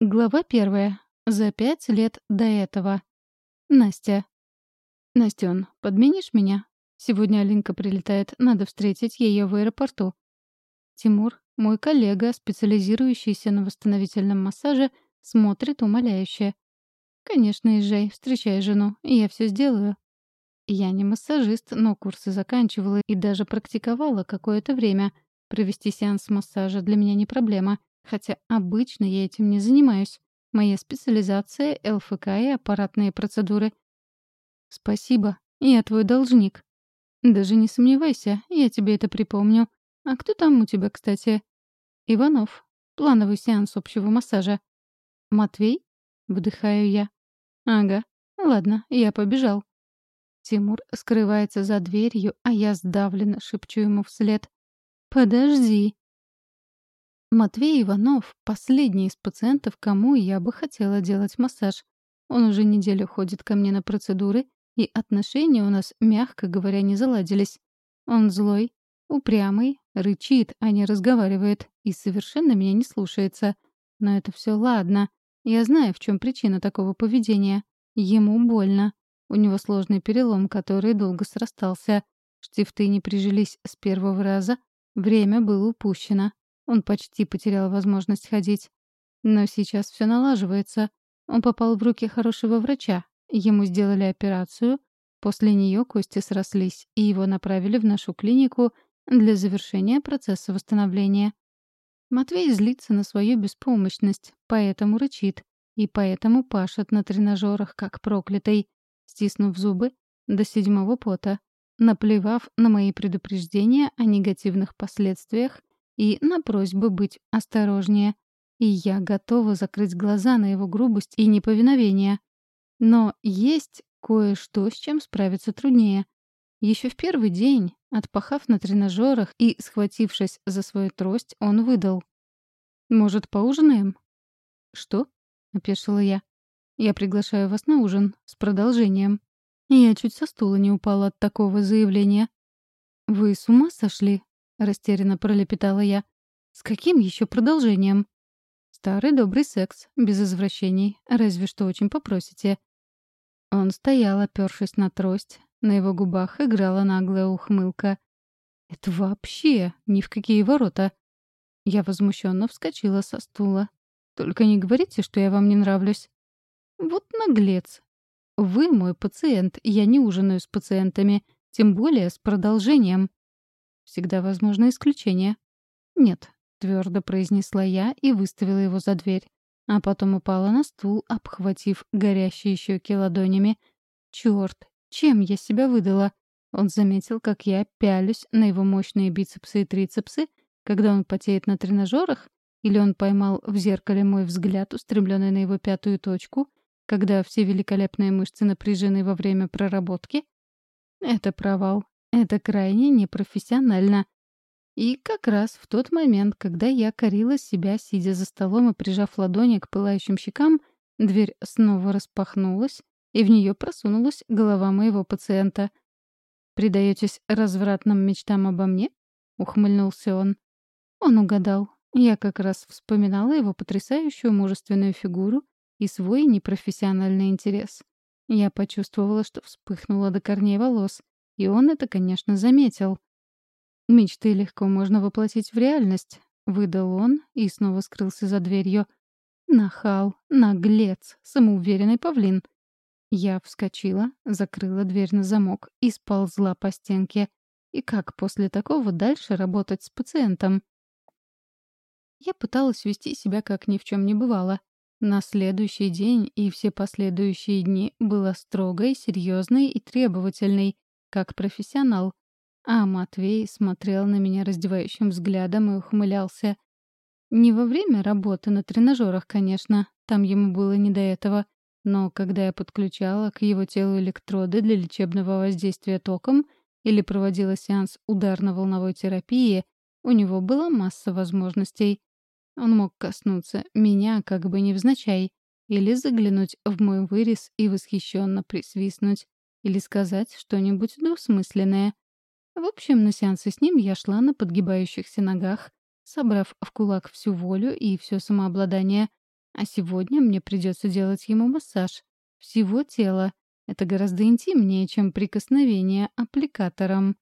Глава первая. За пять лет до этого. Настя. «Настен, подменишь меня? Сегодня Алинка прилетает, надо встретить ее в аэропорту». Тимур, мой коллега, специализирующийся на восстановительном массаже, смотрит умоляюще. «Конечно, езжай, встречай жену, я все сделаю». Я не массажист, но курсы заканчивала и даже практиковала какое-то время. Провести сеанс массажа для меня не проблема — Хотя обычно я этим не занимаюсь. Моя специализация — ЛФК и аппаратные процедуры. Спасибо, я твой должник. Даже не сомневайся, я тебе это припомню. А кто там у тебя, кстати? Иванов. Плановый сеанс общего массажа. Матвей? Вдыхаю я. Ага. Ладно, я побежал. Тимур скрывается за дверью, а я сдавленно шепчу ему вслед. «Подожди». Матвей Иванов — последний из пациентов, кому я бы хотела делать массаж. Он уже неделю ходит ко мне на процедуры, и отношения у нас, мягко говоря, не заладились. Он злой, упрямый, рычит, а не разговаривает, и совершенно меня не слушается. Но это все ладно. Я знаю, в чем причина такого поведения. Ему больно. У него сложный перелом, который долго срастался. Штифты не прижились с первого раза. Время было упущено. Он почти потерял возможность ходить. Но сейчас все налаживается. Он попал в руки хорошего врача. Ему сделали операцию. После нее кости срослись, и его направили в нашу клинику для завершения процесса восстановления. Матвей злится на свою беспомощность, поэтому рычит, и поэтому пашет на тренажерах, как проклятый, стиснув зубы до седьмого пота, наплевав на мои предупреждения о негативных последствиях и на просьбы быть осторожнее. И я готова закрыть глаза на его грубость и неповиновение. Но есть кое-что, с чем справиться труднее. Еще в первый день, отпахав на тренажерах и схватившись за свою трость, он выдал. «Может, поужинаем?» «Что?» — опешила я. «Я приглашаю вас на ужин с продолжением». Я чуть со стула не упала от такого заявления. «Вы с ума сошли?» — растерянно пролепетала я. «С каким еще продолжением?» «Старый добрый секс, без извращений, разве что очень попросите». Он стоял, опершись на трость. На его губах играла наглая ухмылка. «Это вообще ни в какие ворота!» Я возмущенно вскочила со стула. «Только не говорите, что я вам не нравлюсь». «Вот наглец. Вы мой пациент, я не ужинаю с пациентами, тем более с продолжением». Всегда возможно исключение. «Нет», — твердо произнесла я и выставила его за дверь. А потом упала на стул, обхватив горящие щеки ладонями. «Чёрт, чем я себя выдала?» Он заметил, как я пялюсь на его мощные бицепсы и трицепсы, когда он потеет на тренажерах, или он поймал в зеркале мой взгляд, устремленный на его пятую точку, когда все великолепные мышцы напряжены во время проработки? Это провал. Это крайне непрофессионально. И как раз в тот момент, когда я корила себя, сидя за столом и прижав ладони к пылающим щекам, дверь снова распахнулась, и в нее просунулась голова моего пациента. «Предаетесь развратным мечтам обо мне?» — ухмыльнулся он. Он угадал. Я как раз вспоминала его потрясающую мужественную фигуру и свой непрофессиональный интерес. Я почувствовала, что вспыхнула до корней волос, и он это, конечно, заметил. «Мечты легко можно воплотить в реальность», — выдал он и снова скрылся за дверью. «Нахал, наглец, самоуверенный павлин». Я вскочила, закрыла дверь на замок и сползла по стенке. И как после такого дальше работать с пациентом? Я пыталась вести себя как ни в чем не бывало. На следующий день и все последующие дни была строгой, серьезной и требовательной, как профессионал. А Матвей смотрел на меня раздевающим взглядом и ухмылялся. Не во время работы на тренажерах, конечно, там ему было не до этого. Но когда я подключала к его телу электроды для лечебного воздействия током или проводила сеанс ударно-волновой терапии, у него была масса возможностей. Он мог коснуться меня как бы невзначай или заглянуть в мой вырез и восхищенно присвистнуть или сказать что-нибудь двусмысленное. В общем, на сеансы с ним я шла на подгибающихся ногах, собрав в кулак всю волю и все самообладание. А сегодня мне придется делать ему массаж. Всего тела. Это гораздо интимнее, чем прикосновение аппликатором.